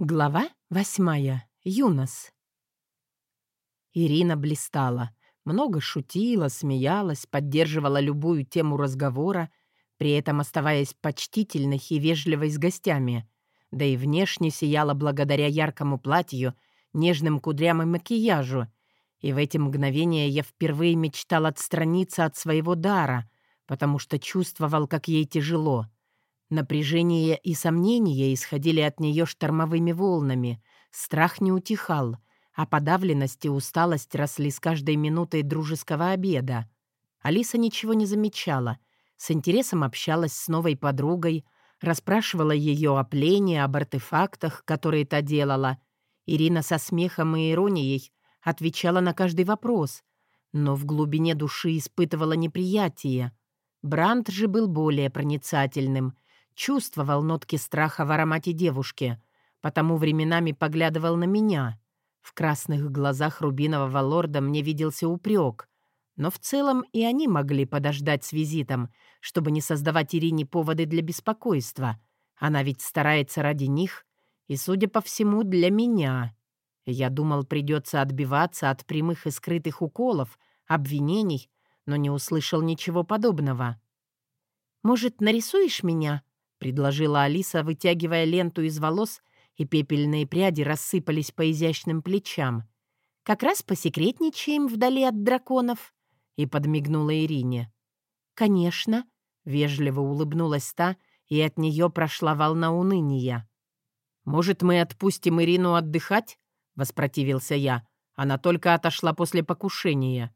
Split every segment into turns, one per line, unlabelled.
Глава восьмая. Юнос. Ирина блистала. Много шутила, смеялась, поддерживала любую тему разговора, при этом оставаясь почтительной и вежливой с гостями. Да и внешне сияла благодаря яркому платью, нежным кудрям и макияжу. И в эти мгновения я впервые мечтал отстраниться от своего дара, потому что чувствовал, как ей тяжело — Напряжение и сомнения исходили от нее штормовыми волнами. Страх не утихал, а подавленность и усталость росли с каждой минутой дружеского обеда. Алиса ничего не замечала. С интересом общалась с новой подругой, расспрашивала ее о плене, об артефактах, которые та делала. Ирина со смехом и иронией отвечала на каждый вопрос, но в глубине души испытывала неприятие. Бранд же был более проницательным — чувствовал нотки страха в аромате девушки, потому временами поглядывал на меня. В красных глазах рубинового лорда мне виделся упрек, но в целом и они могли подождать с визитом, чтобы не создавать Ирине поводы для беспокойства. Она ведь старается ради них и, судя по всему, для меня. Я думал, придется отбиваться от прямых и скрытых уколов, обвинений, но не услышал ничего подобного. «Может, нарисуешь меня?» — предложила Алиса, вытягивая ленту из волос, и пепельные пряди рассыпались по изящным плечам. «Как раз посекретничаем вдали от драконов», — и подмигнула Ирине. «Конечно», — вежливо улыбнулась та, и от нее прошла волна уныния. «Может, мы отпустим Ирину отдыхать?» — воспротивился я. Она только отошла после покушения.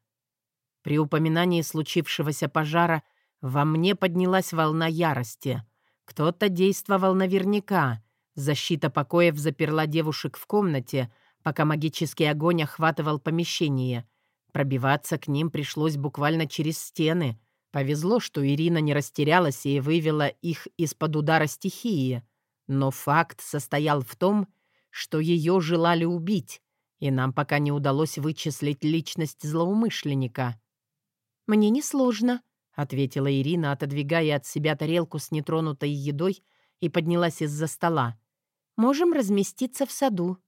При упоминании случившегося пожара во мне поднялась волна ярости — кто-то действовал наверняка. Защита покоев заперла девушек в комнате, пока магический огонь охватывал помещение. Пробиваться к ним пришлось буквально через стены. Повезло, что Ирина не растерялась и вывела их из-под удара стихии. Но факт состоял в том, что ее желали убить, и нам пока не удалось вычислить личность злоумышленника. «Мне несложно», — ответила Ирина, отодвигая от себя тарелку с нетронутой едой и поднялась из-за стола. «Можем разместиться в саду».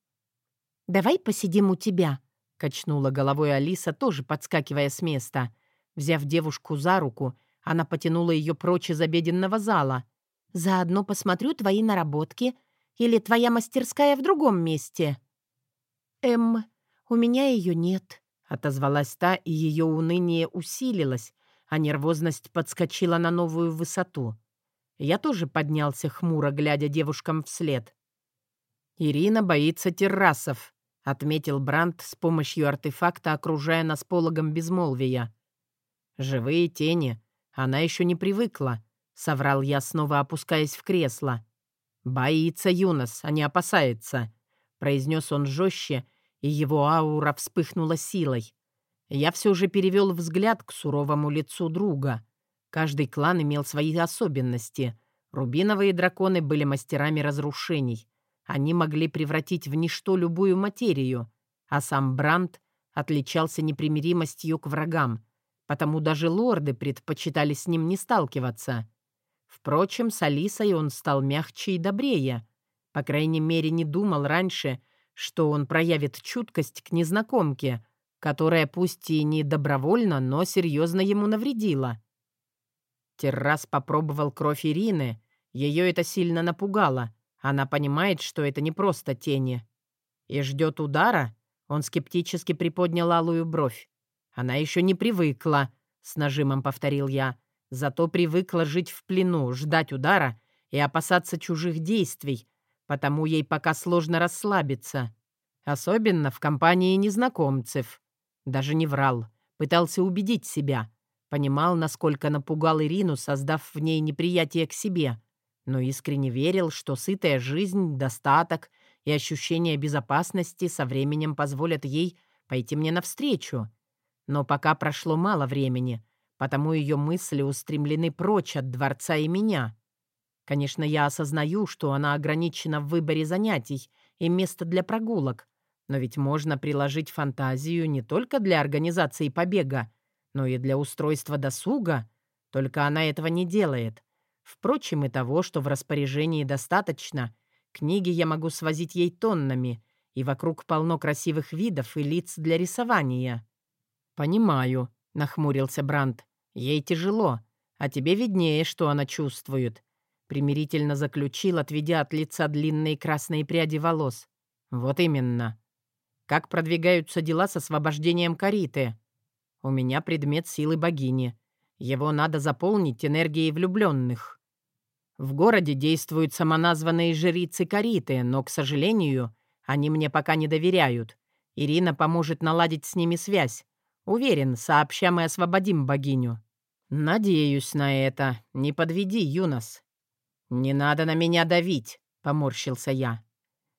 «Давай посидим у тебя», — качнула головой Алиса, тоже подскакивая с места. Взяв девушку за руку, она потянула ее прочь из обеденного зала. «Заодно посмотрю твои наработки. Или твоя мастерская в другом месте?» «Эм, у меня ее нет», — отозвалась та, и ее уныние усилилось, а нервозность подскочила на новую высоту. Я тоже поднялся хмуро, глядя девушкам вслед. «Ирина боится террасов», — отметил Брандт с помощью артефакта, окружая нас пологом безмолвия. «Живые тени. Она еще не привыкла», — соврал я, снова опускаясь в кресло. «Боится Юнос, а не опасается», — произнес он жестче, и его аура вспыхнула силой. Я все же перевел взгляд к суровому лицу друга. Каждый клан имел свои особенности. Рубиновые драконы были мастерами разрушений. Они могли превратить в ничто любую материю, а сам Бранд отличался непримиримостью к врагам, потому даже лорды предпочитали с ним не сталкиваться. Впрочем, с Алисой он стал мягче и добрее. По крайней мере, не думал раньше, что он проявит чуткость к незнакомке — которая пусть и не добровольно, но серьезно ему навредила. Террас попробовал кровь Ирины. Ее это сильно напугало. Она понимает, что это не просто тени. И ждет удара. Он скептически приподнял алую бровь. Она еще не привыкла, с нажимом повторил я. Зато привыкла жить в плену, ждать удара и опасаться чужих действий, потому ей пока сложно расслабиться. Особенно в компании незнакомцев. Даже не врал. Пытался убедить себя. Понимал, насколько напугал Ирину, создав в ней неприятие к себе. Но искренне верил, что сытая жизнь, достаток и ощущение безопасности со временем позволят ей пойти мне навстречу. Но пока прошло мало времени, потому ее мысли устремлены прочь от дворца и меня. Конечно, я осознаю, что она ограничена в выборе занятий и места для прогулок, но ведь можно приложить фантазию не только для организации побега, но и для устройства досуга. Только она этого не делает. Впрочем, и того, что в распоряжении достаточно. Книги я могу свозить ей тоннами, и вокруг полно красивых видов и лиц для рисования». «Понимаю», — нахмурился Бранд. «Ей тяжело, а тебе виднее, что она чувствует», — примирительно заключил, отведя от лица длинные красные пряди волос. «Вот именно. Как продвигаются дела с освобождением Кариты? У меня предмет силы богини. Его надо заполнить энергией влюбленных. В городе действуют самоназванные жрицы Кариты, но, к сожалению, они мне пока не доверяют. Ирина поможет наладить с ними связь. Уверен, сообща мы освободим богиню. Надеюсь на это. Не подведи, Юнос. Не надо на меня давить, поморщился я.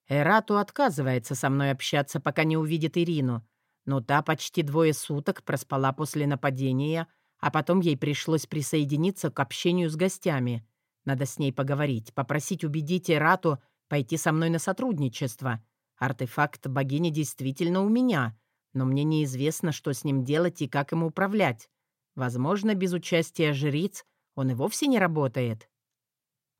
Эрату отказывается со мной общаться, пока не увидит Ирину. Но та почти двое суток проспала после нападения, а потом ей пришлось присоединиться к общению с гостями. Надо с ней поговорить, попросить убедить Эрату пойти со мной на сотрудничество. Артефакт богини действительно у меня, но мне неизвестно, что с ним делать и как им управлять. Возможно, без участия жриц он и вовсе не работает.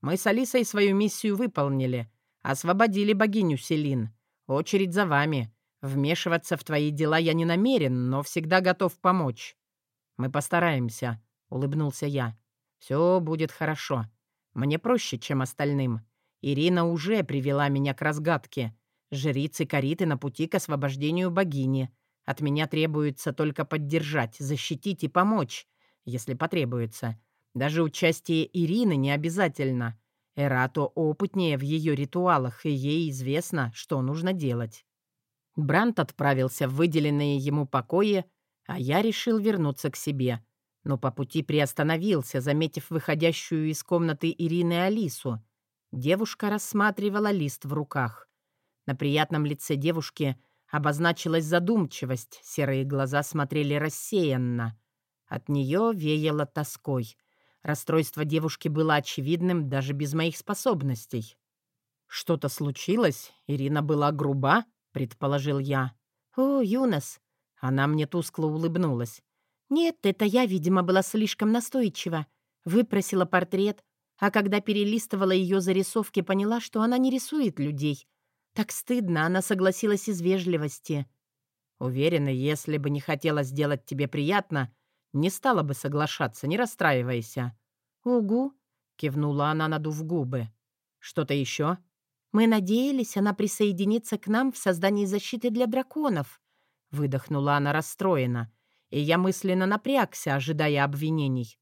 Мы с Алисой свою миссию выполнили. Освободили богиню Селин. Очередь за вами. Вмешиваться в твои дела я не намерен, но всегда готов помочь. Мы постараемся, — улыбнулся я. Все будет хорошо. Мне проще, чем остальным. Ирина уже привела меня к разгадке. Жрицы Кариты на пути к освобождению богини. От меня требуется только поддержать, защитить и помочь, если потребуется. Даже участие Ирины не обязательно. Эрато опытнее в ее ритуалах, и ей известно, что нужно делать. Брант отправился в выделенные ему покои, а я решил вернуться к себе — но по пути приостановился, заметив выходящую из комнаты Ирины Алису. Девушка рассматривала лист в руках. На приятном лице девушки обозначилась задумчивость, серые глаза смотрели рассеянно. От нее веяло тоской. Расстройство девушки было очевидным даже без моих способностей. «Что-то случилось? Ирина была груба?» — предположил я. «О, Юнос!» Она мне тускло улыбнулась. «Нет, это я, видимо, была слишком настойчива. Выпросила портрет, а когда перелистывала ее зарисовки, поняла, что она не рисует людей. Так стыдно, она согласилась из вежливости». «Уверена, если бы не хотела сделать тебе приятно, не стала бы соглашаться, не расстраивайся». «Угу», — кивнула она, надув губы. «Что-то еще?» «Мы надеялись, она присоединится к нам в создании защиты для драконов», — выдохнула она расстроена и я мысленно напрягся, ожидая обвинений.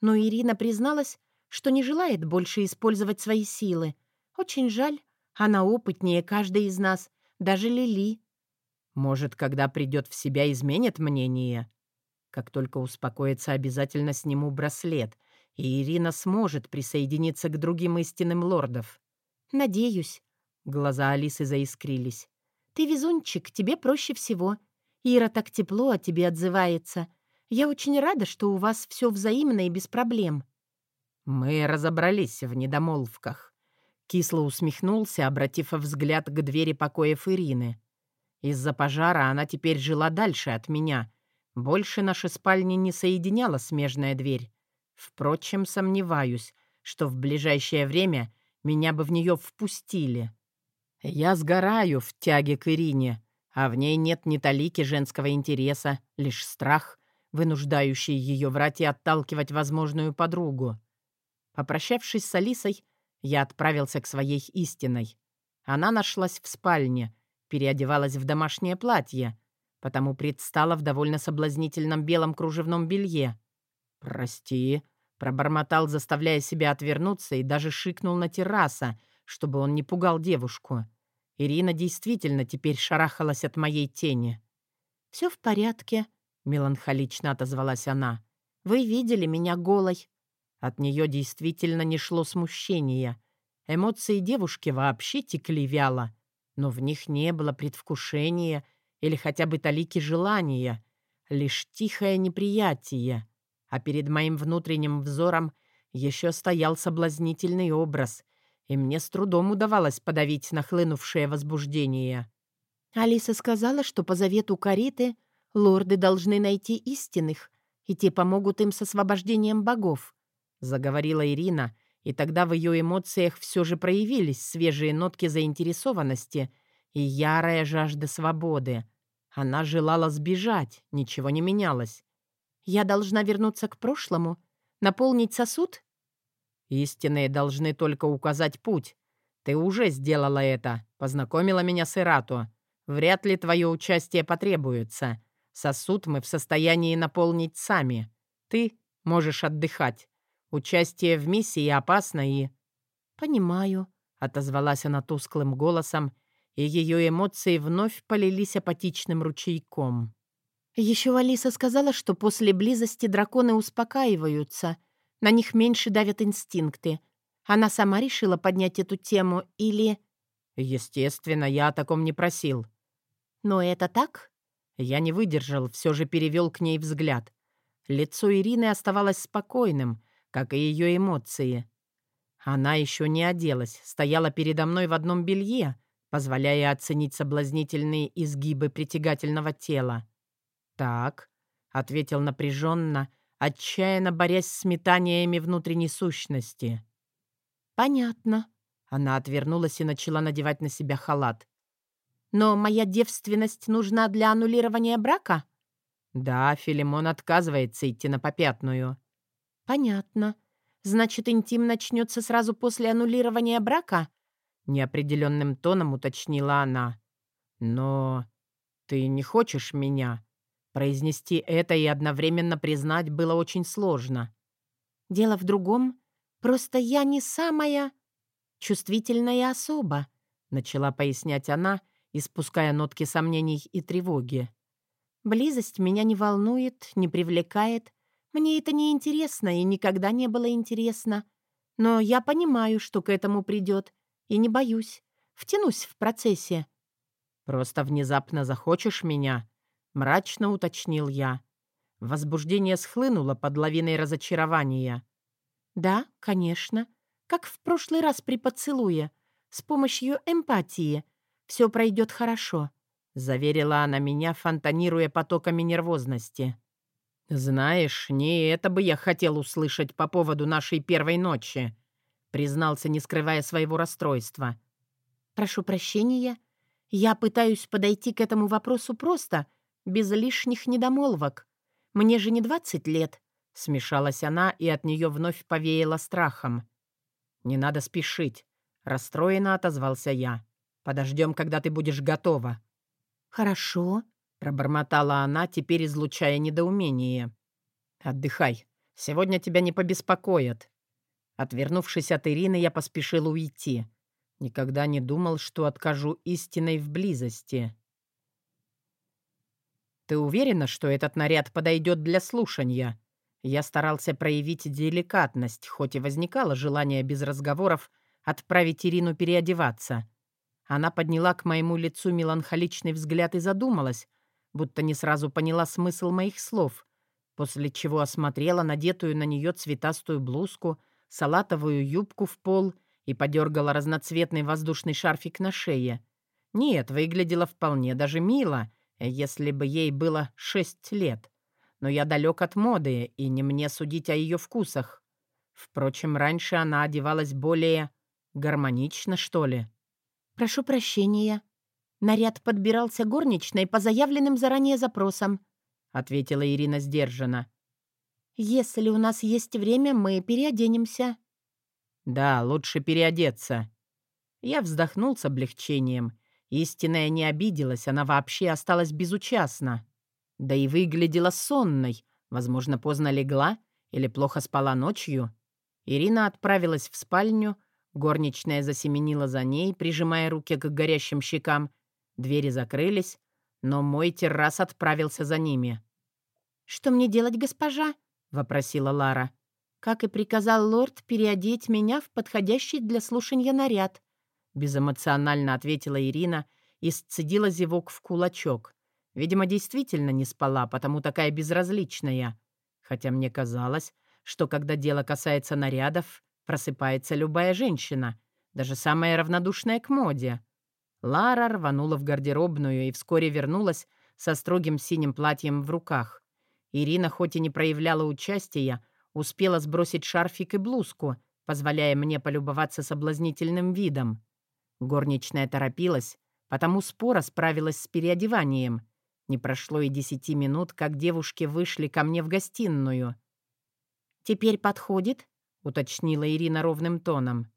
Но Ирина призналась, что не желает больше использовать свои силы. Очень жаль, она опытнее каждой из нас, даже Лили. Может, когда придет в себя, изменит мнение? Как только успокоится, обязательно сниму браслет, и Ирина сможет присоединиться к другим истинным лордов. Надеюсь. Глаза Алисы заискрились. Ты везунчик, тебе проще всего. Ира так тепло о тебе отзывается. Я очень рада, что у вас все взаимно и без проблем». «Мы разобрались в недомолвках», — кисло усмехнулся, обратив взгляд к двери покоев Ирины. «Из-за пожара она теперь жила дальше от меня. Больше наши спальни не соединяла смежная дверь. Впрочем, сомневаюсь, что в ближайшее время меня бы в нее впустили. Я сгораю в тяге к Ирине, а в ней нет ни талики женского интереса, лишь страх, вынуждающий ее врать и отталкивать возможную подругу. Попрощавшись с Алисой, я отправился к своей истиной. Она нашлась в спальне, переодевалась в домашнее платье, потому предстала в довольно соблазнительном белом кружевном белье. «Прости», — пробормотал, заставляя себя отвернуться, и даже шикнул на терраса, чтобы он не пугал девушку. Ирина действительно теперь шарахалась от моей тени. «Все в порядке», — меланхолично отозвалась она. «Вы видели меня голой». От нее действительно не шло смущения. Эмоции девушки вообще текли вяло, но в них не было предвкушения или хотя бы талики желания, лишь тихое неприятие. А перед моим внутренним взором еще стоял соблазнительный образ — и мне с трудом удавалось подавить нахлынувшее возбуждение. Алиса сказала, что по завету Кариты лорды должны найти истинных, и те помогут им с освобождением богов, заговорила Ирина, И тогда в ее эмоциях все же проявились свежие нотки заинтересованности и ярая жажда свободы. Она желала сбежать, ничего не менялось. «Я должна вернуться к прошлому? Наполнить сосуд?» «Истинные должны только указать путь. Ты уже сделала это, познакомила меня с Ирату. Вряд ли твое участие потребуется. Сосуд мы в состоянии наполнить сами. Ты можешь отдыхать. Участие в миссии опасно и...» «Понимаю», — отозвалась она тусклым голосом, и ее эмоции вновь полились апатичным ручейком. Еще Алиса сказала, что после близости драконы успокаиваются, на них меньше давят инстинкты. Она сама решила поднять эту тему или... Естественно, я о таком не просил. Но это так? Я не выдержал, все же перевел к ней взгляд. Лицо Ирины оставалось спокойным, как и ее эмоции. Она еще не оделась, стояла передо мной в одном белье, позволяя оценить соблазнительные изгибы притягательного тела. «Так», — ответил напряженно, отчаянно борясь с метаниями внутренней сущности. «Понятно». Она отвернулась и начала надевать на себя халат. «Но моя девственность нужна для аннулирования брака?» «Да, Филимон отказывается идти на попятную». «Понятно. Значит, интим начнется сразу после аннулирования брака?» Неопределенным тоном уточнила она. «Но ты не хочешь меня?» Произнести это и одновременно признать было очень сложно. «Дело в другом. Просто я не самая чувствительная особа», начала пояснять она, испуская нотки сомнений и тревоги. «Близость меня не волнует, не привлекает. Мне это не интересно и никогда не было интересно. Но я понимаю, что к этому придет, и не боюсь. Втянусь в процессе». «Просто внезапно захочешь меня?» Мрачно уточнил я. Возбуждение схлынуло под лавиной разочарования. «Да, конечно. Как в прошлый раз при поцелуе. С помощью эмпатии. Все пройдет хорошо», — заверила она меня, фонтанируя потоками нервозности. «Знаешь, не это бы я хотел услышать по поводу нашей первой ночи», — признался, не скрывая своего расстройства. «Прошу прощения. Я пытаюсь подойти к этому вопросу просто без лишних недомолвок. Мне же не двадцать лет», — смешалась она, и от нее вновь повеяло страхом. «Не надо спешить», — расстроенно отозвался я. «Подождем, когда ты будешь готова». «Хорошо», — пробормотала она, теперь излучая недоумение. «Отдыхай. Сегодня тебя не побеспокоят». Отвернувшись от Ирины, я поспешил уйти. Никогда не думал, что откажу истиной в близости. «Ты уверена, что этот наряд подойдет для слушания?» Я старался проявить деликатность, хоть и возникало желание без разговоров отправить Ирину переодеваться. Она подняла к моему лицу меланхоличный взгляд и задумалась, будто не сразу поняла смысл моих слов, после чего осмотрела надетую на нее цветастую блузку, салатовую юбку в пол и подергала разноцветный воздушный шарфик на шее. Нет, выглядело вполне даже мило — если бы ей было шесть лет. Но я далек от моды, и не мне судить о ее вкусах. Впрочем, раньше она одевалась более гармонично, что ли. «Прошу прощения. Наряд подбирался горничной по заявленным заранее запросам», — ответила Ирина сдержанно. «Если у нас есть время, мы переоденемся». «Да, лучше переодеться». Я вздохнул с облегчением Истинная не обиделась, она вообще осталась безучастна. Да и выглядела сонной, возможно, поздно легла или плохо спала ночью. Ирина отправилась в спальню, горничная засеменила за ней, прижимая руки к горящим щекам. Двери закрылись, но мой террас отправился за ними. «Что мне делать, госпожа?» — вопросила Лара. «Как и приказал лорд переодеть меня в подходящий для слушания наряд», Безэмоционально ответила Ирина и сцедила зевок в кулачок. Видимо, действительно не спала, потому такая безразличная. Хотя мне казалось, что когда дело касается нарядов, просыпается любая женщина, даже самая равнодушная к моде. Лара рванула в гардеробную и вскоре вернулась со строгим синим платьем в руках. Ирина, хоть и не проявляла участия, успела сбросить шарфик и блузку, позволяя мне полюбоваться соблазнительным видом. Горничная торопилась, потому спора справилась с переодеванием. Не прошло и десяти минут, как девушки вышли ко мне в гостиную. «Теперь подходит?» — уточнила Ирина ровным тоном.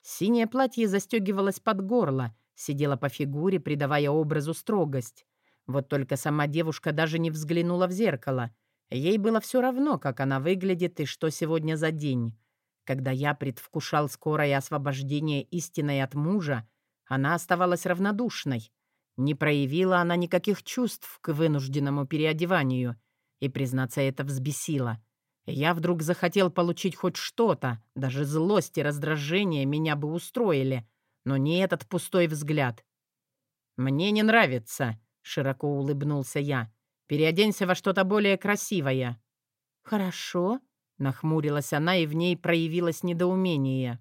Синее платье застегивалось под горло, сидело по фигуре, придавая образу строгость. Вот только сама девушка даже не взглянула в зеркало. Ей было все равно, как она выглядит и что сегодня за день. Когда я предвкушал скорое освобождение истиной от мужа, она оставалась равнодушной. Не проявила она никаких чувств к вынужденному переодеванию, и, признаться, это взбесило. Я вдруг захотел получить хоть что-то, даже злость и раздражение меня бы устроили, но не этот пустой взгляд. «Мне не нравится», — широко улыбнулся я. «Переоденься во что-то более красивое». «Хорошо», Нахмурилась она, и в ней проявилось недоумение.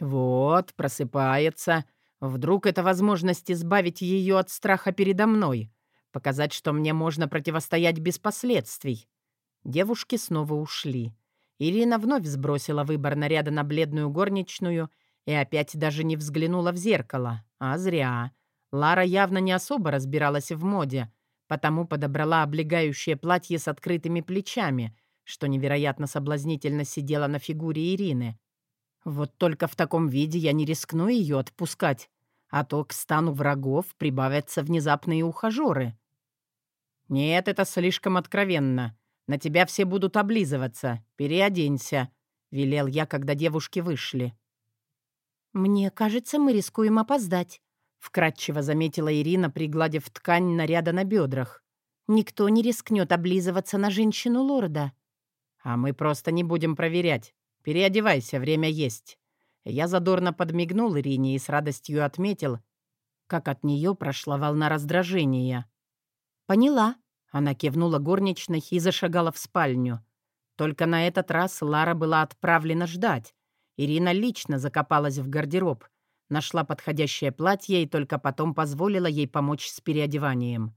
«Вот, просыпается. Вдруг это возможность избавить ее от страха передо мной, показать, что мне можно противостоять без последствий». Девушки снова ушли. Ирина вновь сбросила выбор наряда на бледную горничную и опять даже не взглянула в зеркало. А зря. Лара явно не особо разбиралась в моде, потому подобрала облегающее платье с открытыми плечами — что невероятно соблазнительно сидела на фигуре Ирины. Вот только в таком виде я не рискну ее отпускать, а то к стану врагов прибавятся внезапные ухажеры. «Нет, это слишком откровенно. На тебя все будут облизываться. Переоденься», — велел я, когда девушки вышли.
«Мне кажется, мы рискуем опоздать», — вкратчиво заметила Ирина, пригладив ткань наряда на бедрах. «Никто не рискнет облизываться на женщину лорда».
«А мы просто не будем проверять. Переодевайся, время есть». Я задорно подмигнул Ирине и с радостью отметил, как от нее прошла волна раздражения.
«Поняла».
Она кивнула горничной и зашагала в спальню. Только на этот раз Лара была отправлена ждать. Ирина лично закопалась в гардероб, нашла подходящее платье и только потом позволила ей помочь с переодеванием.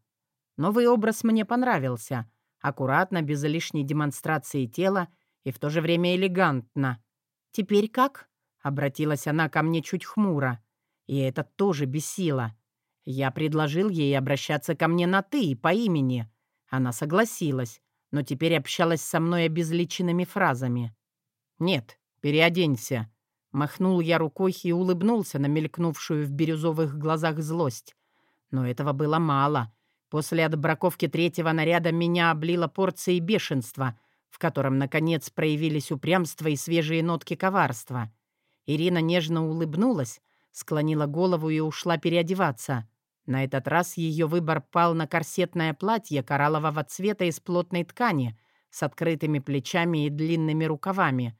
Новый образ мне понравился — Аккуратно, без лишней демонстрации тела и в то же время элегантно. «Теперь как?» — обратилась она ко мне чуть хмуро. И это тоже бесило. Я предложил ей обращаться ко мне на «ты» и по имени. Она согласилась, но теперь общалась со мной обезличенными фразами. «Нет, переоденься», — махнул я рукой и улыбнулся на мелькнувшую в бирюзовых глазах злость. Но этого было мало. После отбраковки третьего наряда меня облила порцией бешенства, в котором, наконец, проявились упрямство и свежие нотки коварства. Ирина нежно улыбнулась, склонила голову и ушла переодеваться. На этот раз ее выбор пал на корсетное платье кораллового цвета из плотной ткани с открытыми плечами и длинными рукавами.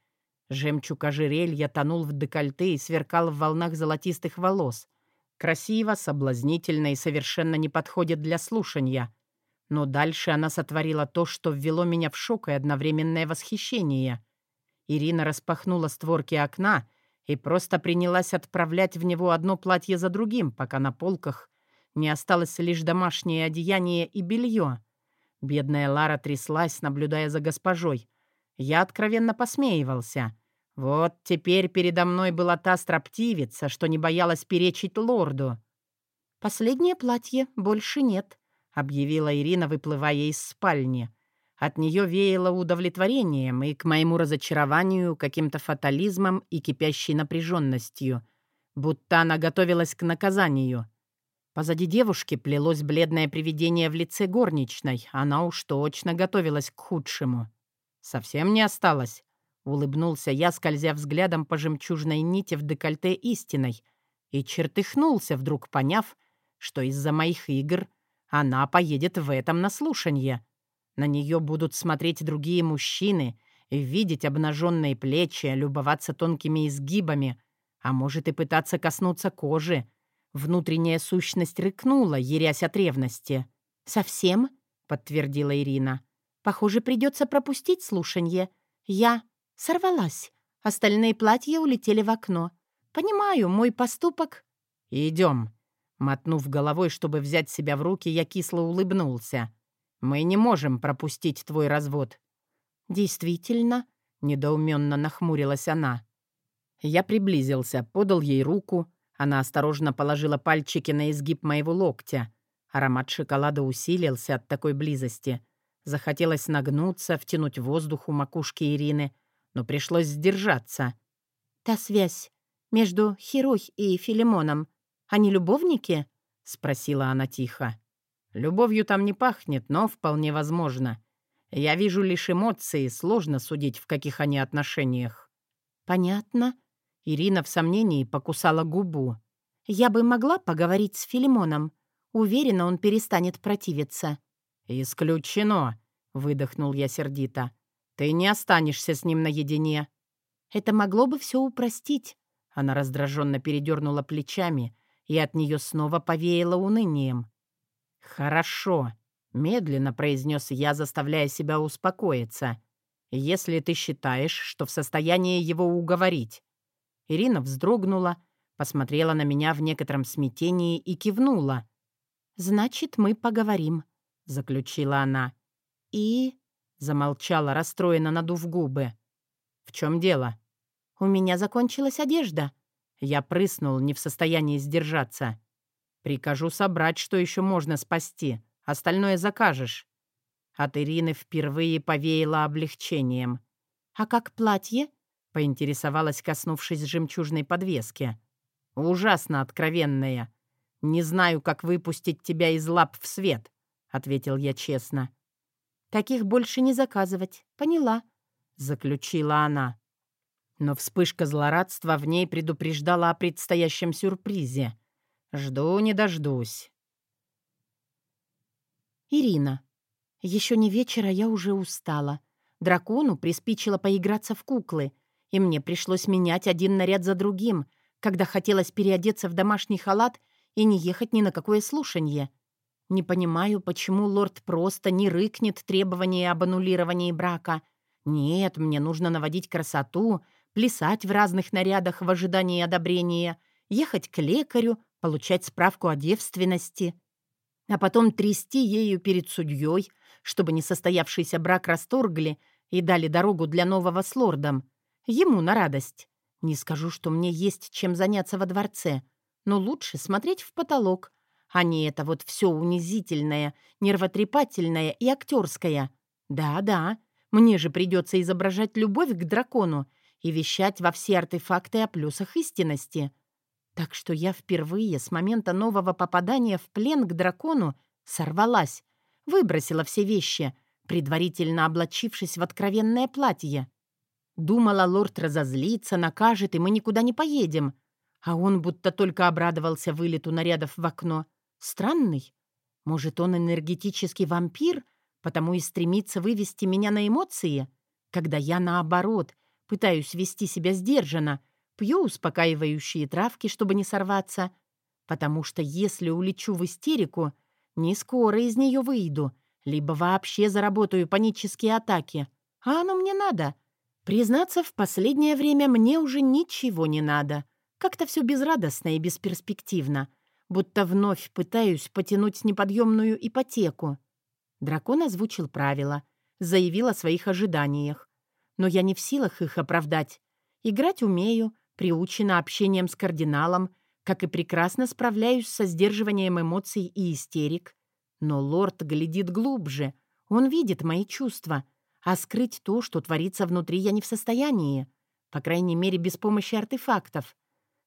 Жемчуг ожерелья тонул в декольте и сверкал в волнах золотистых волос. Красиво, соблазнительно и совершенно не подходит для слушания. Но дальше она сотворила то, что ввело меня в шок и одновременное восхищение. Ирина распахнула створки окна и просто принялась отправлять в него одно платье за другим, пока на полках не осталось лишь домашнее одеяние и белье. Бедная Лара тряслась, наблюдая за госпожой. Я откровенно посмеивался — вот теперь передо мной была та строптивица, что не боялась перечить лорду.
«Последнее платье больше нет», — объявила Ирина, выплывая из спальни.
От нее веяло удовлетворением и, к моему разочарованию, каким-то фатализмом и кипящей напряженностью, будто она готовилась к наказанию. Позади девушки плелось бледное привидение в лице горничной. Она уж точно готовилась к худшему. Совсем не осталось. Улыбнулся я, скользя взглядом по жемчужной нити в декольте истиной, и чертыхнулся, вдруг поняв, что из-за моих игр она поедет в этом на слушанье. На нее будут смотреть другие мужчины, видеть обнаженные плечи, любоваться тонкими изгибами, а может и пытаться коснуться кожи. Внутренняя сущность рыкнула, ерясь от ревности.
«Совсем?» — подтвердила Ирина. «Похоже, придется пропустить слушанье. Я Сорвалась. Остальные платья улетели в окно. Понимаю, мой поступок...
«Идем». Мотнув головой, чтобы взять себя в руки, я кисло улыбнулся. «Мы не можем пропустить твой развод».
«Действительно, —
недоуменно нахмурилась она. Я приблизился, подал ей руку. Она осторожно положила пальчики на изгиб моего локтя. Аромат шоколада усилился от такой близости. Захотелось нагнуться, втянуть воздух у макушки Ирины, но пришлось сдержаться.
«Та связь между Хирой и Филимоном, они любовники?»
— спросила она тихо. «Любовью там не пахнет, но вполне возможно. Я вижу лишь эмоции, сложно судить, в каких они отношениях».
«Понятно».
Ирина в сомнении покусала губу.
«Я бы могла поговорить с Филимоном. Уверена, он перестанет противиться».
«Исключено», — выдохнул я сердито. «Ты не останешься с ним наедине».
«Это могло бы все упростить».
Она раздраженно передернула плечами, и от нее снова повеяло унынием. «Хорошо», — медленно произнес я, заставляя себя успокоиться. «Если ты считаешь, что в состоянии его уговорить». Ирина вздрогнула, посмотрела на меня в некотором смятении и кивнула.
«Значит, мы поговорим», — заключила она. «И...» — замолчала, расстроенно надув губы.
«В чем дело?»
«У меня закончилась одежда».
Я прыснул, не в состоянии сдержаться. «Прикажу собрать, что еще можно спасти. Остальное закажешь». От Ирины впервые повеяло облегчением.
«А как платье?»
— поинтересовалась, коснувшись жемчужной подвески. «Ужасно откровенная. Не знаю, как выпустить тебя из лап в свет ответил я честно.
«Таких больше не заказывать, поняла», —
заключила она. Но вспышка злорадства в ней предупреждала о предстоящем сюрпризе. Жду не дождусь.
Ирина. Еще не вечера, я уже устала. Дракону приспичило поиграться в куклы, и мне пришлось менять один наряд за другим, когда хотелось переодеться в домашний халат и не ехать ни на какое слушание — не понимаю, почему лорд просто не рыкнет требования об аннулировании брака. Нет, мне нужно наводить красоту, плясать в разных нарядах в ожидании одобрения, ехать к лекарю, получать справку о девственности, а потом трясти ею перед судьей, чтобы несостоявшийся брак расторгли и дали дорогу для нового с лордом. Ему на радость. Не скажу, что мне есть чем заняться во дворце, но лучше смотреть в потолок, а не это вот все унизительное, нервотрепательное и актерское. Да-да, мне же придется изображать любовь к дракону и вещать во все артефакты о плюсах истинности. Так что я впервые с момента нового попадания в плен к дракону сорвалась, выбросила все вещи, предварительно облачившись в откровенное платье. Думала, лорд разозлится, накажет, и мы никуда не поедем. А он будто только обрадовался вылету нарядов в окно. Странный. Может, он энергетический вампир, потому и стремится вывести меня на эмоции, когда я, наоборот, пытаюсь вести себя сдержанно, пью успокаивающие травки, чтобы не сорваться, потому что если улечу в истерику, не скоро из нее выйду, либо вообще заработаю панические атаки. А оно мне надо. Признаться, в последнее время мне уже ничего не надо. Как-то все безрадостно и бесперспективно — будто вновь пытаюсь потянуть неподъемную ипотеку. Дракон озвучил правила, заявил о своих ожиданиях. Но я не в силах их оправдать. Играть умею, приучена общением с кардиналом, как и прекрасно справляюсь со сдерживанием эмоций и истерик. Но лорд глядит глубже, он видит мои чувства, а скрыть то, что творится внутри, я не в состоянии, по крайней мере, без помощи артефактов.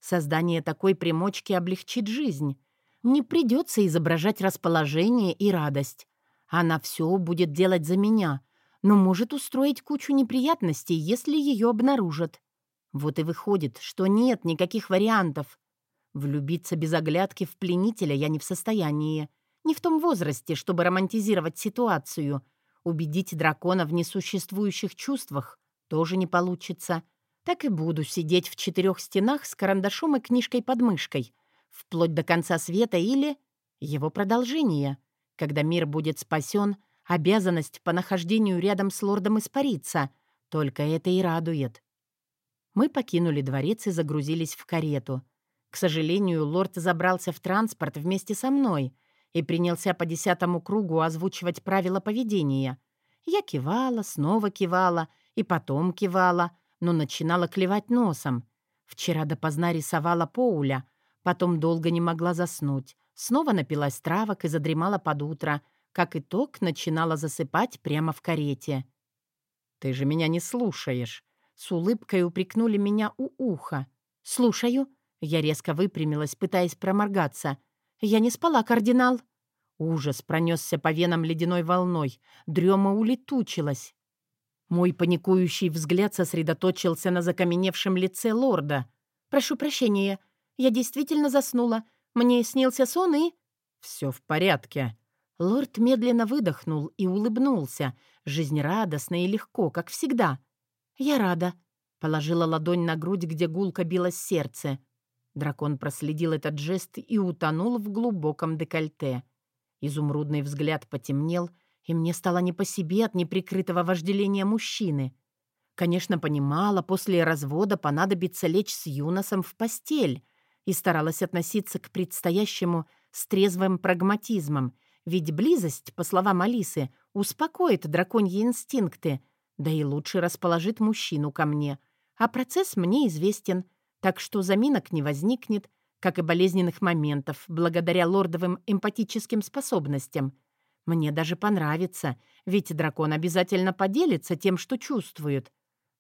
Создание такой примочки облегчит жизнь. Не придется изображать расположение и радость. Она все будет делать за меня, но может устроить кучу неприятностей, если ее обнаружат. Вот и выходит, что нет никаких вариантов. Влюбиться без оглядки в пленителя я не в состоянии. Не в том возрасте, чтобы романтизировать ситуацию. Убедить дракона в несуществующих чувствах тоже не получится — так и буду сидеть в четырех стенах с карандашом и книжкой под мышкой, вплоть до конца света или его продолжение. Когда мир будет спасен, обязанность по нахождению рядом с лордом испарится. Только это и радует. Мы покинули дворец и загрузились в карету. К сожалению, лорд забрался в транспорт вместе со мной и принялся по десятому кругу озвучивать правила поведения. Я кивала, снова кивала и потом кивала, но начинала клевать носом. Вчера допоздна рисовала Поуля, потом долго не могла заснуть. Снова напилась травок и задремала под утро. Как итог, начинала засыпать прямо в карете.
«Ты же меня не слушаешь!»
С улыбкой упрекнули меня у уха. «Слушаю». Я резко выпрямилась, пытаясь проморгаться. «Я не спала, кардинал». Ужас пронесся по венам ледяной волной. Дрема улетучилась. Мой паникующий взгляд сосредоточился на закаменевшем лице лорда. «Прошу прощения, я действительно заснула. Мне снился сон и...»
«Все в порядке».
Лорд медленно выдохнул и улыбнулся, жизнерадостно и легко, как всегда. «Я рада», — положила ладонь на грудь, где гулко билось сердце. Дракон проследил этот жест и утонул в глубоком декольте. Изумрудный взгляд потемнел, и мне стало не по себе от неприкрытого вожделения мужчины. Конечно, понимала, после развода понадобится лечь с Юносом в постель, и старалась относиться к предстоящему с трезвым прагматизмом, ведь близость, по словам Алисы, успокоит драконьи инстинкты, да и лучше расположит мужчину ко мне. А процесс мне известен, так что заминок не возникнет, как и болезненных моментов, благодаря лордовым эмпатическим способностям. Мне даже понравится, ведь дракон обязательно поделится тем, что чувствует.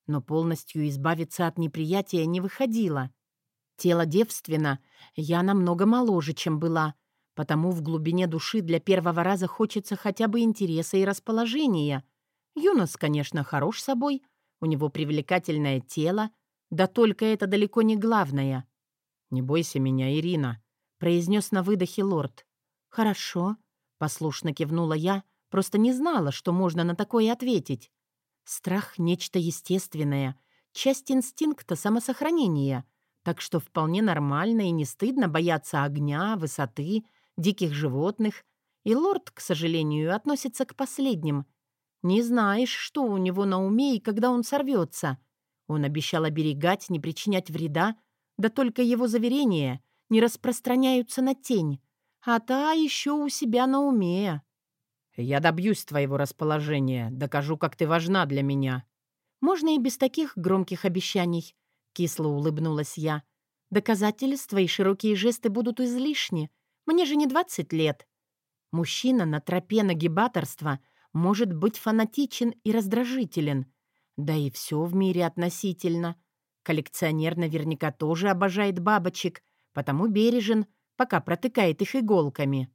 Но полностью избавиться от неприятия не выходило. Тело девственно, я намного моложе, чем была, потому в глубине души для первого раза хочется хотя бы интереса и расположения. Юнос, конечно, хорош собой, у него привлекательное тело, да только это далеко не главное.
«Не бойся меня, Ирина», — произнес на выдохе лорд.
«Хорошо», — послушно кивнула я, просто не знала, что можно на такое ответить. Страх — нечто естественное, часть инстинкта самосохранения — так что вполне нормально и не стыдно бояться огня, высоты, диких животных. И лорд, к сожалению, относится к последним. Не знаешь, что у него на уме и когда он сорвется. Он обещал оберегать, не причинять вреда, да только его заверения не распространяются на тень, а та еще у себя на уме.
«Я добьюсь твоего расположения, докажу, как ты важна для меня».
«Можно и без таких громких обещаний», Кисло улыбнулась я. «Доказательства и широкие жесты будут излишни. Мне же не двадцать лет». Мужчина на тропе нагибаторства может быть фанатичен и раздражителен. Да и все в мире относительно. Коллекционер наверняка тоже обожает бабочек, потому бережен, пока протыкает их иголками.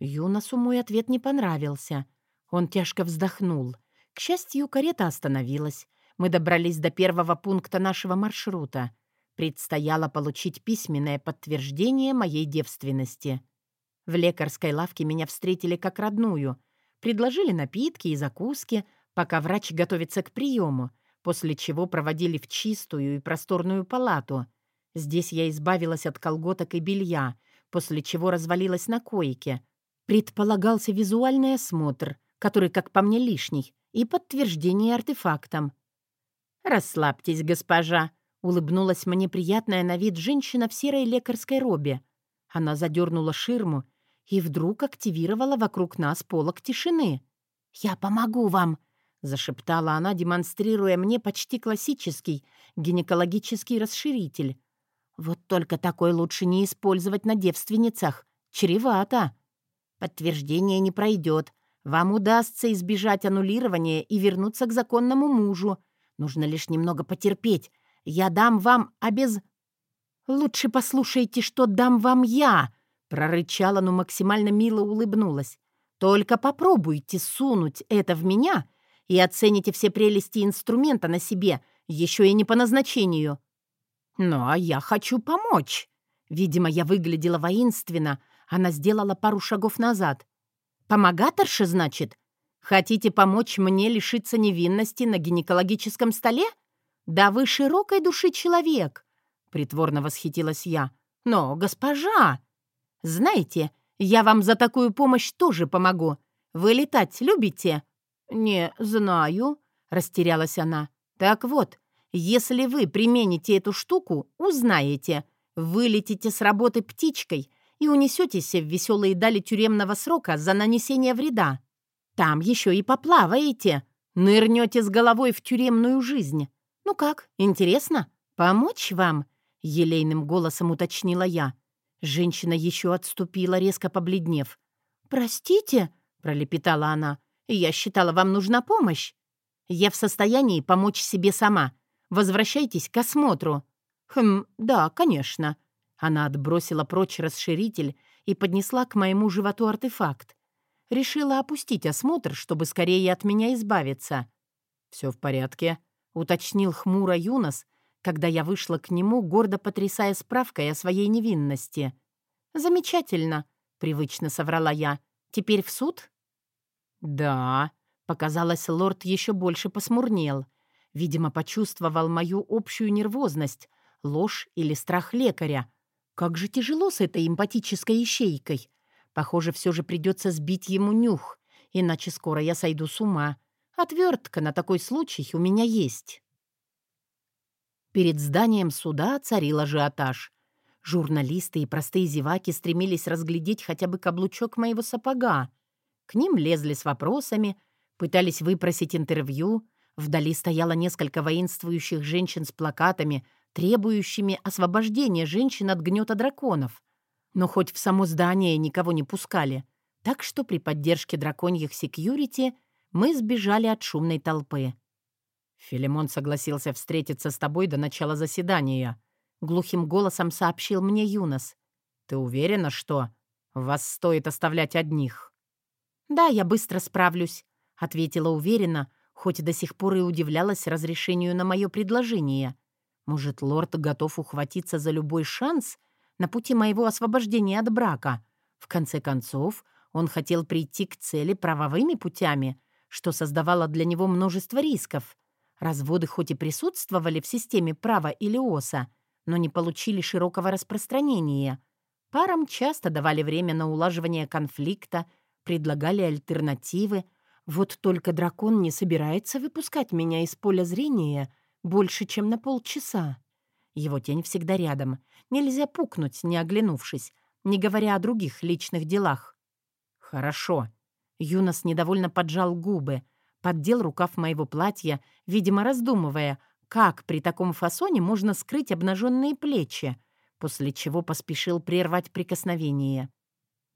Юносу мой ответ не понравился. Он тяжко вздохнул. К счастью, карета остановилась. Мы добрались до первого пункта нашего маршрута. Предстояло получить письменное подтверждение моей девственности. В лекарской лавке меня встретили как родную. Предложили напитки и закуски, пока врач готовится к приему, после чего проводили в чистую и просторную палату. Здесь я избавилась от колготок и белья, после чего развалилась на койке. Предполагался визуальный осмотр, который, как по мне, лишний, и подтверждение артефактом. «Расслабьтесь, госпожа», — улыбнулась мне приятная на вид женщина в серой лекарской робе. Она задернула ширму и вдруг активировала вокруг нас полок тишины. «Я помогу вам», — зашептала она, демонстрируя мне почти классический гинекологический расширитель. «Вот только такой лучше не использовать на девственницах. Чревато. Подтверждение не пройдет. Вам удастся избежать аннулирования и вернуться к законному мужу», Нужно лишь немного потерпеть. Я дам вам, а без...» «Лучше послушайте, что дам вам я!» Прорычала, но максимально мило улыбнулась. «Только попробуйте сунуть это в меня и оцените все прелести инструмента на себе, еще и не по назначению». «Ну, а я хочу помочь!» Видимо, я выглядела воинственно. Она сделала пару шагов назад. «Помогаторша, значит? Хотите помочь мне лишиться невинности на гинекологическом столе? Да вы широкой души человек!» Притворно восхитилась я. «Но, госпожа! Знаете, я вам за такую помощь тоже помогу. Вы летать любите?» «Не знаю», — растерялась она. «Так вот, если вы примените эту штуку, узнаете. Вылетите с работы птичкой и унесетесь в веселые дали тюремного срока за нанесение вреда. Там еще и поплаваете. Нырнете с головой в тюремную жизнь. Ну как, интересно? Помочь вам?» — елейным голосом уточнила я. Женщина еще отступила, резко побледнев. «Простите», — пролепетала она, — «я считала, вам нужна помощь. Я в состоянии помочь себе сама. Возвращайтесь к осмотру». «Хм, да, конечно». Она отбросила прочь расширитель и поднесла к моему животу артефакт. Решила опустить осмотр, чтобы скорее от меня избавиться. «Все в порядке», — уточнил хмуро Юнос, когда я вышла к нему, гордо потрясая справкой о своей невинности. «Замечательно», — привычно соврала я. «Теперь в суд?» «Да», — показалось, лорд еще больше посмурнел. Видимо, почувствовал мою общую нервозность, ложь или страх лекаря. Как же тяжело с этой эмпатической ищейкой. Похоже, все же придется сбить ему нюх, иначе скоро я сойду с ума. Отвертка на такой случай у меня есть. Перед зданием суда царил ажиотаж. Журналисты и простые зеваки стремились разглядеть хотя бы каблучок моего сапога. К ним лезли с вопросами, пытались выпросить интервью. Вдали стояло несколько воинствующих женщин с плакатами, требующими освобождения женщин от гнета драконов. Но хоть в само здание никого не пускали. Так что при поддержке драконьих секьюрити мы сбежали от шумной толпы. «Филимон согласился встретиться с тобой до начала заседания», — глухим голосом сообщил мне Юнос. «Ты уверена, что вас стоит оставлять одних?» «Да, я быстро справлюсь», — ответила уверенно, хоть до сих пор и удивлялась разрешению на мое предложение. «Может, лорд готов ухватиться за любой шанс на пути моего освобождения от брака? В конце концов, он хотел прийти к цели правовыми путями, что создавало для него множество рисков». Разводы хоть и присутствовали в системе права или ОСА, но не получили широкого распространения. Парам часто давали время на улаживание конфликта, предлагали альтернативы. Вот только дракон не собирается выпускать меня из поля зрения больше, чем на полчаса. Его тень всегда рядом. Нельзя пукнуть, не оглянувшись, не говоря о других личных делах. «Хорошо». Юнос недовольно поджал губы, поддел рукав моего платья, видимо, раздумывая, как при таком фасоне можно скрыть обнаженные плечи, после чего поспешил прервать прикосновение.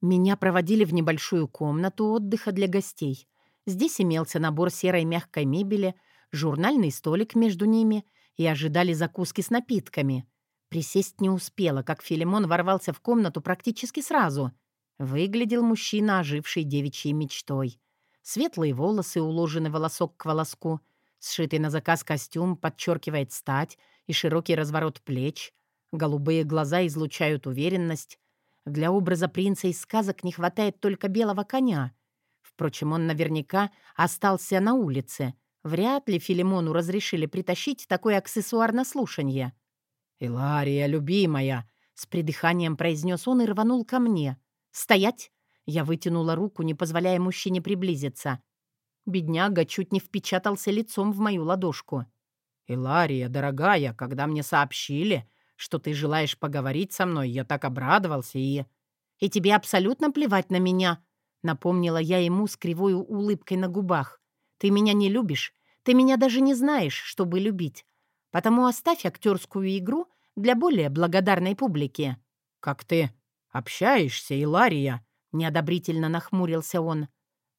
Меня проводили в небольшую комнату отдыха для гостей. Здесь имелся набор серой мягкой мебели, журнальный столик между ними и ожидали закуски с напитками. Присесть не успела, как Филимон ворвался в комнату практически сразу. Выглядел мужчина, оживший девичьей мечтой. Светлые волосы уложены волосок к волоску. Сшитый на заказ костюм подчеркивает стать и широкий разворот плеч. Голубые глаза излучают уверенность. Для образа принца из сказок не хватает только белого коня. Впрочем, он наверняка остался на улице. Вряд ли Филимону разрешили притащить такой аксессуар на слушанье. «Илария, любимая!» — с придыханием произнес он и рванул ко мне. «Стоять!» Я вытянула руку, не позволяя мужчине приблизиться. Бедняга чуть не впечатался лицом в мою ладошку. «Илария, дорогая, когда мне сообщили, что ты желаешь поговорить со мной, я так обрадовался и...» «И тебе абсолютно плевать на меня», — напомнила я ему с кривой улыбкой на губах. «Ты меня не любишь, ты меня даже не знаешь, чтобы любить. Потому оставь актерскую игру для более благодарной публики». «Как ты общаешься, Илария?» Неодобрительно нахмурился он.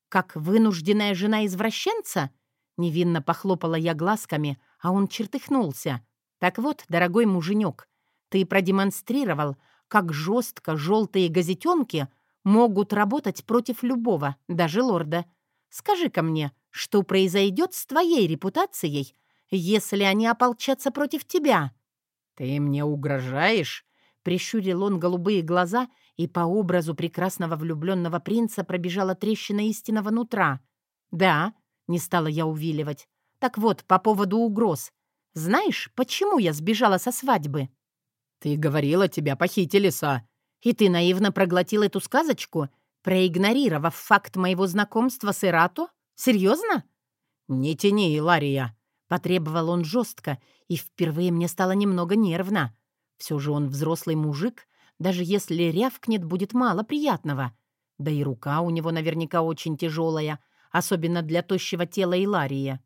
«Как вынужденная жена извращенца?» Невинно похлопала я глазками, а он чертыхнулся. «Так вот, дорогой муженек, ты продемонстрировал, как жестко желтые газетенки могут работать против любого, даже лорда. Скажи-ка мне, что произойдет с твоей репутацией, если они ополчатся против тебя?» «Ты мне угрожаешь?» Прищурил он голубые глаза и по образу прекрасного влюбленного принца пробежала трещина истинного нутра. «Да», — не стала я увиливать. «Так вот, по поводу угроз. Знаешь, почему я сбежала со свадьбы?» «Ты говорила, тебя похитили, Са». «И ты наивно проглотил эту сказочку, проигнорировав факт моего знакомства с Ирату? Серьезно?» «Не тяни, Илария», — потребовал он жестко, и впервые мне стало немного нервно. Все же он взрослый мужик, даже если рявкнет, будет мало приятного. Да и рука у него наверняка очень тяжелая, особенно для тощего тела Иларии.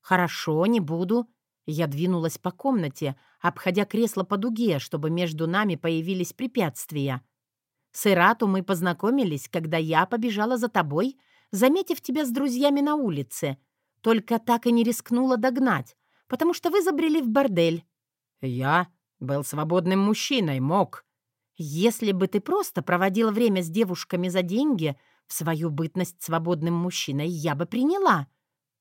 «Хорошо, не буду». Я двинулась по комнате, обходя кресло по дуге, чтобы между нами появились препятствия. С Ирату мы познакомились, когда я побежала за тобой, заметив тебя с друзьями на улице. Только так и не рискнула догнать, потому что вы забрели в бордель.
Я был свободным мужчиной, мог.
Если бы ты просто проводила время с девушками за деньги, в свою бытность свободным мужчиной я бы приняла.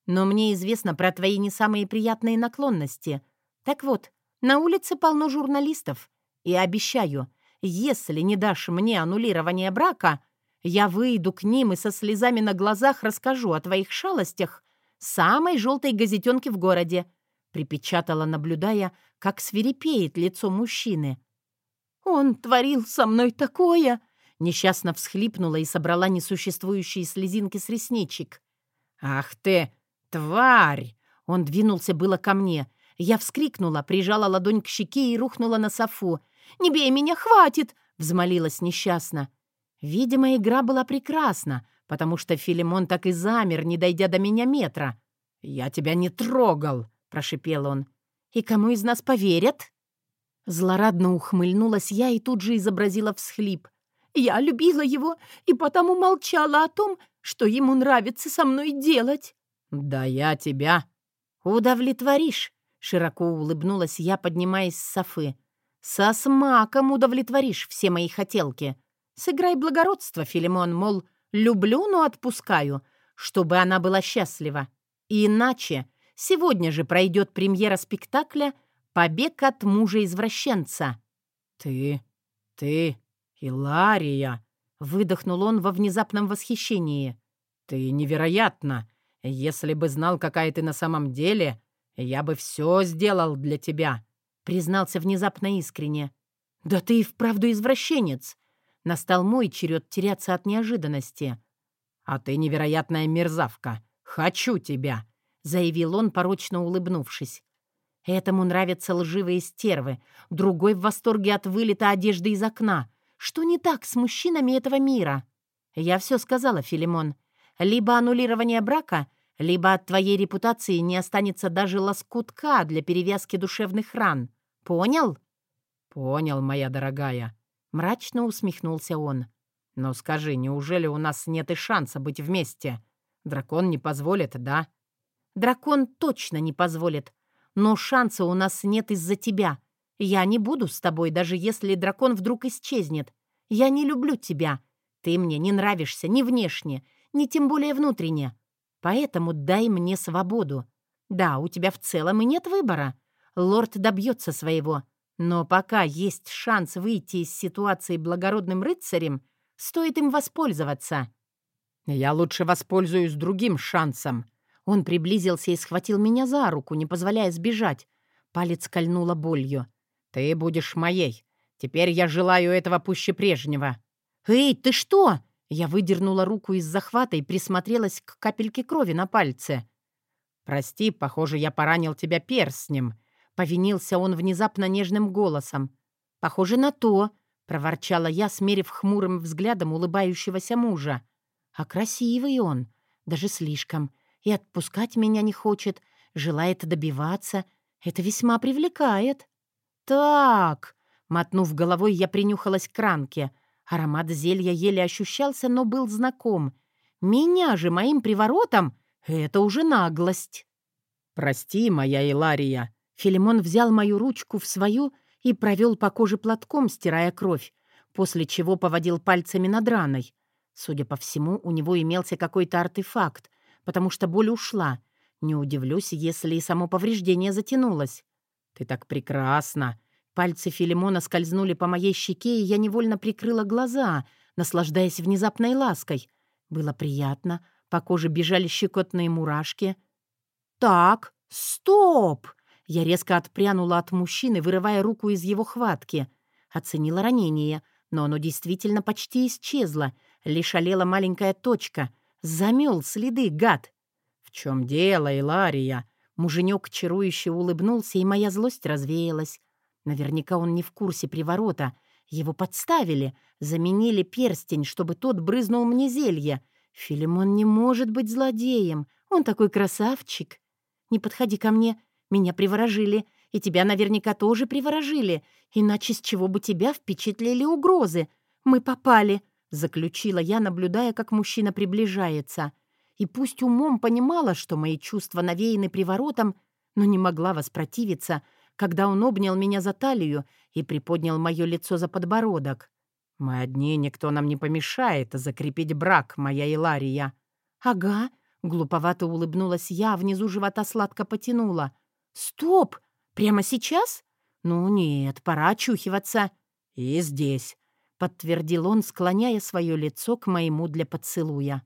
Но мне известно про твои не самые приятные наклонности. Так вот, на улице полно журналистов. И обещаю, если не дашь мне аннулирование брака, я выйду к ним и со слезами на глазах расскажу о твоих шалостях самой желтой газетенке в городе», припечатала, наблюдая, как свирепеет лицо мужчины. «Он творил со мной такое!» Несчастно всхлипнула и собрала несуществующие слезинки с ресничек.
«Ах ты, тварь!»
Он двинулся было ко мне. Я вскрикнула, прижала ладонь к щеке и рухнула на софу. «Не бей меня, хватит!» — взмолилась несчастно. Видимо, игра была прекрасна, потому что Филимон так и замер, не дойдя до меня метра.
«Я тебя не трогал!» — прошипел он.
«И кому из нас поверят?» Злорадно ухмыльнулась я и тут же изобразила всхлип. «Я любила его и потому молчала о том, что ему нравится со мной делать».
«Да я тебя...»
«Удовлетворишь», — широко улыбнулась я, поднимаясь с софы. «Со смаком удовлетворишь все мои хотелки. Сыграй благородство, Филимон, мол, люблю, но отпускаю, чтобы она была счастлива. Иначе сегодня же пройдет премьера спектакля Побег от мужа-извращенца».
«Ты... ты... Илария!» — выдохнул он во внезапном восхищении. «Ты невероятна! Если бы знал, какая ты на самом деле, я бы все сделал для тебя!» — признался внезапно искренне.
«Да ты и вправду извращенец!» Настал мой черед теряться от неожиданности.
«А ты невероятная мерзавка! Хочу тебя!» — заявил он, порочно улыбнувшись.
Этому нравятся лживые стервы, другой в восторге от вылета одежды из окна. Что не так с мужчинами этого мира? Я все сказала, Филимон. Либо аннулирование брака, либо от твоей репутации не останется даже лоскутка для перевязки душевных ран. Понял?
Понял, моя дорогая.
Мрачно усмехнулся он.
Но скажи, неужели у нас нет и шанса быть вместе? Дракон не позволит, да?
Дракон точно не позволит. Но шанса у нас нет из-за тебя. Я не буду с тобой, даже если дракон вдруг исчезнет. Я не люблю тебя. Ты мне не нравишься ни внешне, ни тем более внутренне. Поэтому дай мне свободу. Да, у тебя в целом и нет выбора. Лорд добьется своего. Но пока есть шанс выйти из ситуации благородным рыцарем, стоит им воспользоваться.
Я лучше воспользуюсь другим шансом.
Он приблизился и схватил меня за руку, не позволяя сбежать. Палец кольнула болью.
«Ты будешь моей. Теперь я желаю этого пуще прежнего».
«Эй, ты что?» Я выдернула руку из захвата и присмотрелась к капельке крови на пальце.
«Прости, похоже, я поранил тебя перстнем», — повинился он внезапно нежным голосом.
«Похоже на то», — проворчала я, смерив хмурым взглядом улыбающегося мужа. «А красивый он, даже слишком и отпускать меня не хочет, желает добиваться. Это весьма привлекает. Так, мотнув головой, я принюхалась к ранке. Аромат зелья еле ощущался, но был знаком. Меня же моим приворотом — это уже наглость.
«Прости, моя Илария».
Филимон взял мою ручку в свою и провел по коже платком, стирая кровь, после чего поводил пальцами над раной. Судя по всему, у него имелся какой-то артефакт, потому что боль ушла. Не удивлюсь, если и само повреждение затянулось.
«Ты так прекрасна!»
Пальцы Филимона скользнули по моей щеке, и я невольно прикрыла глаза, наслаждаясь внезапной лаской. Было приятно, по коже бежали щекотные мурашки. «Так, стоп!» Я резко отпрянула от мужчины, вырывая руку из его хватки. Оценила ранение, но оно действительно почти исчезло. Лишь олела маленькая точка — Замел следы, гад.
В чем дело, Илария?
Муженек чарующе улыбнулся, и моя злость развеялась. Наверняка он не в курсе приворота. Его подставили, заменили перстень, чтобы тот брызнул мне зелье. Филимон не может быть злодеем. Он такой красавчик. Не подходи ко мне. Меня приворожили. И тебя наверняка тоже приворожили. Иначе с чего бы тебя впечатлили угрозы? Мы попали, заключила я, наблюдая, как мужчина приближается. И пусть умом понимала, что мои чувства навеяны приворотом, но не могла воспротивиться, когда он обнял меня за талию и приподнял мое лицо за подбородок.
«Мы одни, никто нам не помешает закрепить брак, моя Илария».
«Ага», — глуповато улыбнулась я, внизу живота сладко потянула. «Стоп! Прямо сейчас? Ну нет, пора очухиваться».
«И здесь», —
подтвердил он, склоняя свое лицо к моему для поцелуя.